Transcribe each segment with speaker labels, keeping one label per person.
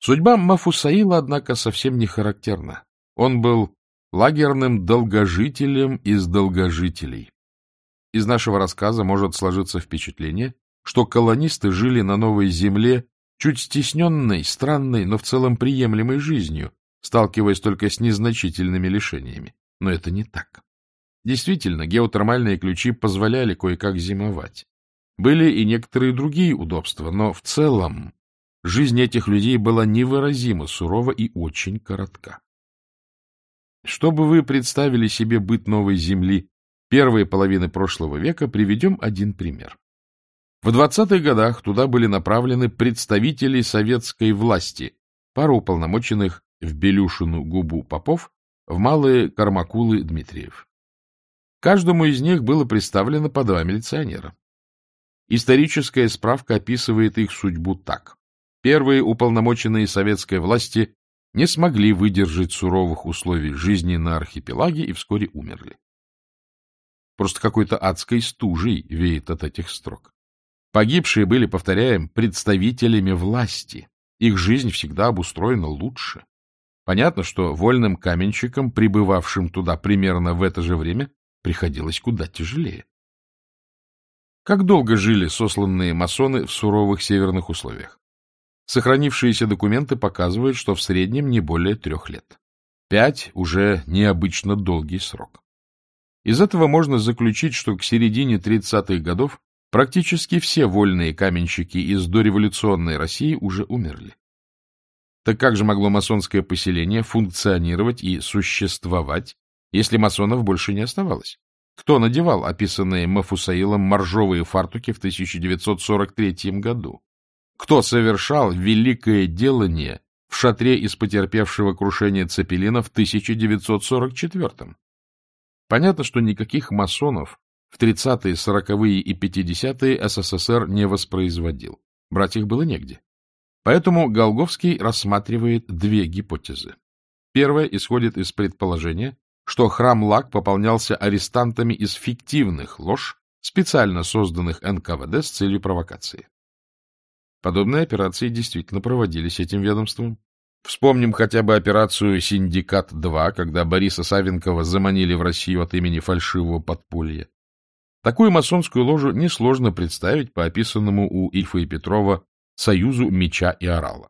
Speaker 1: Судьба Мафусаила, однако, совсем не характерна. Он был лагерным долгожителем из долгожителей. Из нашего рассказа может сложиться впечатление, что колонисты жили на новой земле чуть стесненной, странной, но в целом приемлемой жизнью, сталкиваясь только с незначительными лишениями. Но это не так. Действительно, геотермальные ключи позволяли кое-как зимовать. Были и некоторые другие удобства, но в целом жизнь этих людей была невыразимо сурова и очень коротка. Чтобы вы представили себе быт новой земли первой половины прошлого века, приведем один пример. В 20-х годах туда были направлены представители советской власти, пара уполномоченных в Белюшину губу попов, в малые Кармакулы Дмитриев. Каждому из них было представлено по два милиционера. Историческая справка описывает их судьбу так. Первые уполномоченные советской власти не смогли выдержать суровых условий жизни на архипелаге и вскоре умерли. Просто какой-то адской стужей веет от этих строк. Погибшие были, повторяем, представителями власти. Их жизнь всегда обустроена лучше. Понятно, что вольным каменщикам, прибывавшим туда примерно в это же время, приходилось куда тяжелее. Как долго жили сосланные масоны в суровых северных условиях? Сохранившиеся документы показывают, что в среднем не более трех лет. Пять – уже необычно долгий срок. Из этого можно заключить, что к середине 30-х годов практически все вольные каменщики из дореволюционной России уже умерли. Так как же могло масонское поселение функционировать и существовать, если масонов больше не оставалось? Кто надевал описанные Мафусаилом моржовые фартуки в 1943 году? Кто совершал великое делание в шатре из потерпевшего крушения Цепелина в 1944 -м? Понятно, что никаких масонов в 30-е, 40-е и 50-е СССР не воспроизводил. Брать их было негде. Поэтому Голговский рассматривает две гипотезы. Первая исходит из предположения, что храм Лак пополнялся арестантами из фиктивных лож, специально созданных НКВД с целью провокации. Подобные операции действительно проводились этим ведомством. Вспомним хотя бы операцию «Синдикат-2», когда Бориса Савенкова заманили в Россию от имени фальшивого подполья. Такую масонскую ложу несложно представить по описанному у Ильфа и Петрова «Союзу меча и орала».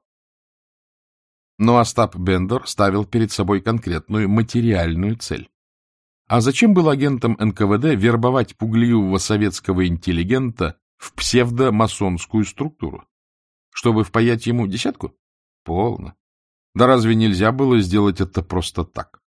Speaker 1: Но Остап Бендер ставил перед собой конкретную материальную цель. А зачем было агентам НКВД вербовать пугливого советского интеллигента в псевдомасонскую структуру? Чтобы впаять ему десятку? Полно. Да разве нельзя было сделать это просто так?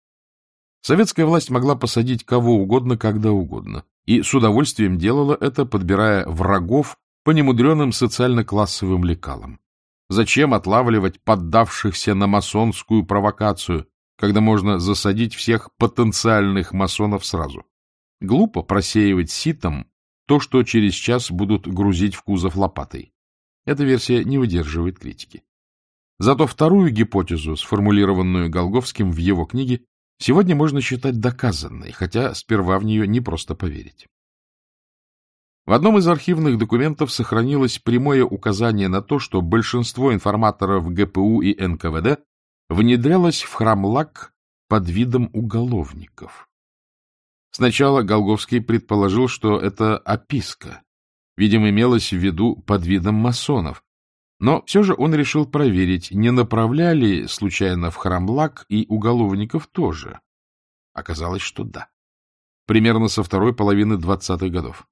Speaker 1: Советская власть могла посадить кого угодно, когда угодно, и с удовольствием делала это, подбирая врагов по немудреным социально-классовым лекалам. Зачем отлавливать поддавшихся на масонскую провокацию, когда можно засадить всех потенциальных масонов сразу? Глупо просеивать ситом то, что через час будут грузить в кузов лопатой. Эта версия не выдерживает критики. Зато вторую гипотезу, сформулированную Голговским в его книге, сегодня можно считать доказанной, хотя сперва в нее не просто поверить. В одном из архивных документов сохранилось прямое указание на то, что большинство информаторов ГПУ и НКВД внедрялось в храм ЛАК под видом уголовников. Сначала Голговский предположил, что это описка, Видимо, имелось в виду под видом масонов. Но все же он решил проверить, не направляли случайно в храм Лак и уголовников тоже. Оказалось, что да. Примерно со второй половины 20-х годов.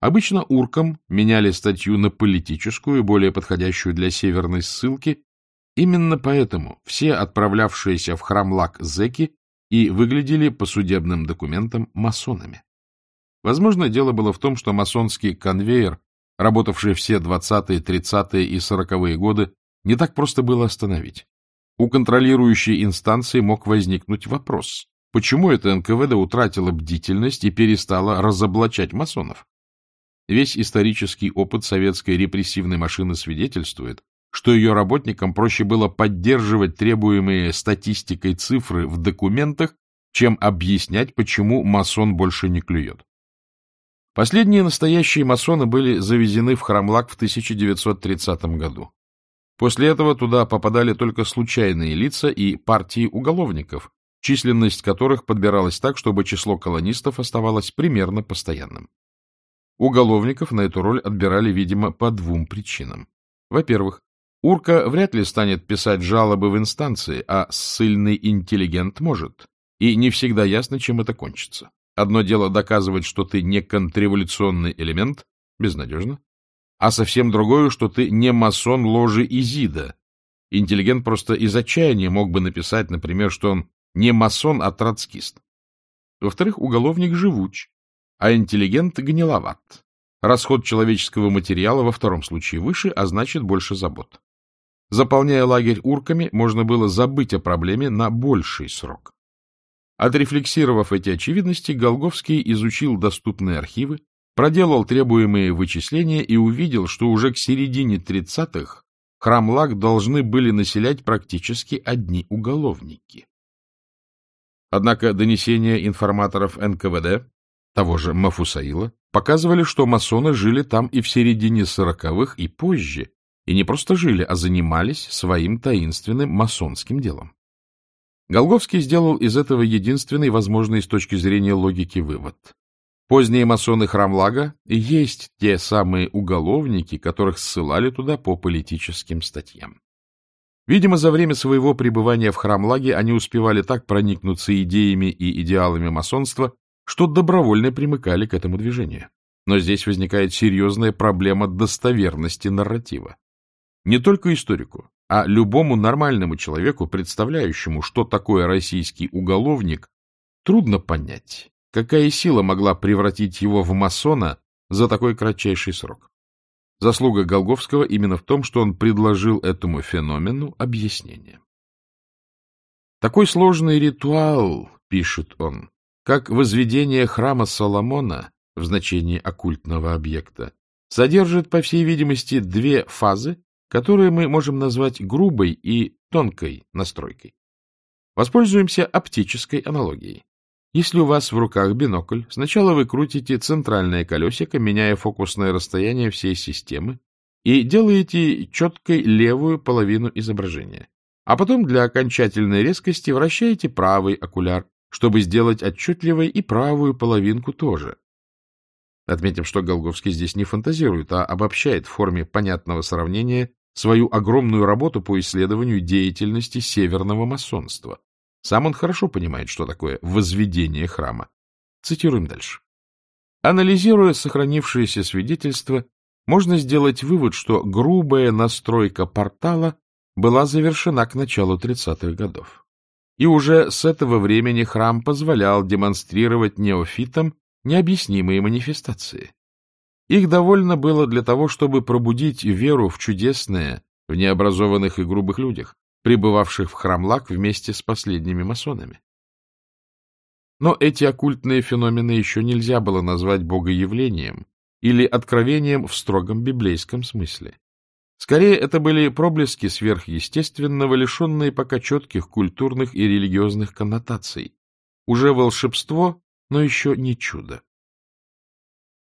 Speaker 1: Обычно уркам меняли статью на политическую, более подходящую для северной ссылки. Именно поэтому все отправлявшиеся в храм Лак зеки и выглядели по судебным документам масонами. Возможно, дело было в том, что масонский конвейер, работавший все 20-е, 30-е и 40-е годы, не так просто было остановить. У контролирующей инстанции мог возникнуть вопрос, почему это НКВД утратила бдительность и перестала разоблачать масонов? Весь исторический опыт советской репрессивной машины свидетельствует, что ее работникам проще было поддерживать требуемые статистикой цифры в документах, чем объяснять, почему масон больше не клюет. Последние настоящие масоны были завезены в Храмлак в 1930 году. После этого туда попадали только случайные лица и партии уголовников, численность которых подбиралась так, чтобы число колонистов оставалось примерно постоянным. Уголовников на эту роль отбирали, видимо, по двум причинам. Во-первых, Урка вряд ли станет писать жалобы в инстанции, а ссыльный интеллигент может. И не всегда ясно, чем это кончится. Одно дело доказывать, что ты не контрреволюционный элемент, безнадежно, а совсем другое, что ты не масон ложи Изида. Интеллигент просто из отчаяния мог бы написать, например, что он не масон, а троцкист. Во-вторых, уголовник живуч, а интеллигент гниловат. Расход человеческого материала во втором случае выше, а значит больше забот. Заполняя лагерь урками, можно было забыть о проблеме на больший срок. Отрефлексировав эти очевидности, Голговский изучил доступные архивы, проделал требуемые вычисления и увидел, что уже к середине 30-х храм-лаг должны были населять практически одни уголовники. Однако донесения информаторов НКВД, того же Мафусаила, показывали, что масоны жили там и в середине сороковых, и позже, и не просто жили, а занимались своим таинственным масонским делом. Голговский сделал из этого единственный возможный с точки зрения логики вывод. Поздние масоны Храмлага есть те самые уголовники, которых ссылали туда по политическим статьям. Видимо, за время своего пребывания в Храмлаге они успевали так проникнуться идеями и идеалами масонства, что добровольно примыкали к этому движению. Но здесь возникает серьезная проблема достоверности нарратива. Не только историку, а любому нормальному человеку, представляющему, что такое российский уголовник, трудно понять, какая сила могла превратить его в масона за такой кратчайший срок. Заслуга Голговского именно в том, что он предложил этому феномену объяснение. Такой сложный ритуал, пишет он, как возведение храма Соломона в значении оккультного объекта, содержит, по всей видимости, две фазы, которые мы можем назвать грубой и тонкой настройкой. Воспользуемся оптической аналогией. Если у вас в руках бинокль, сначала вы крутите центральное колесико, меняя фокусное расстояние всей системы, и делаете четкой левую половину изображения. А потом для окончательной резкости вращаете правый окуляр, чтобы сделать отчетливой и правую половинку тоже. Отметим, что Голговский здесь не фантазирует, а обобщает в форме понятного сравнения свою огромную работу по исследованию деятельности северного масонства, сам он хорошо понимает, что такое возведение храма. Цитируем дальше. Анализируя сохранившиеся свидетельства, можно сделать вывод, что грубая настройка портала была завершена к началу 30-х годов. И уже с этого времени храм позволял демонстрировать неофитам необъяснимые манифестации. Их довольно было для того, чтобы пробудить веру в чудесное в необразованных и грубых людях, пребывавших в Храмлак вместе с последними масонами. Но эти оккультные феномены еще нельзя было назвать богоявлением или откровением в строгом библейском смысле. Скорее, это были проблески сверхъестественного, лишенные пока четких культурных и религиозных коннотаций. Уже волшебство, но еще не чудо.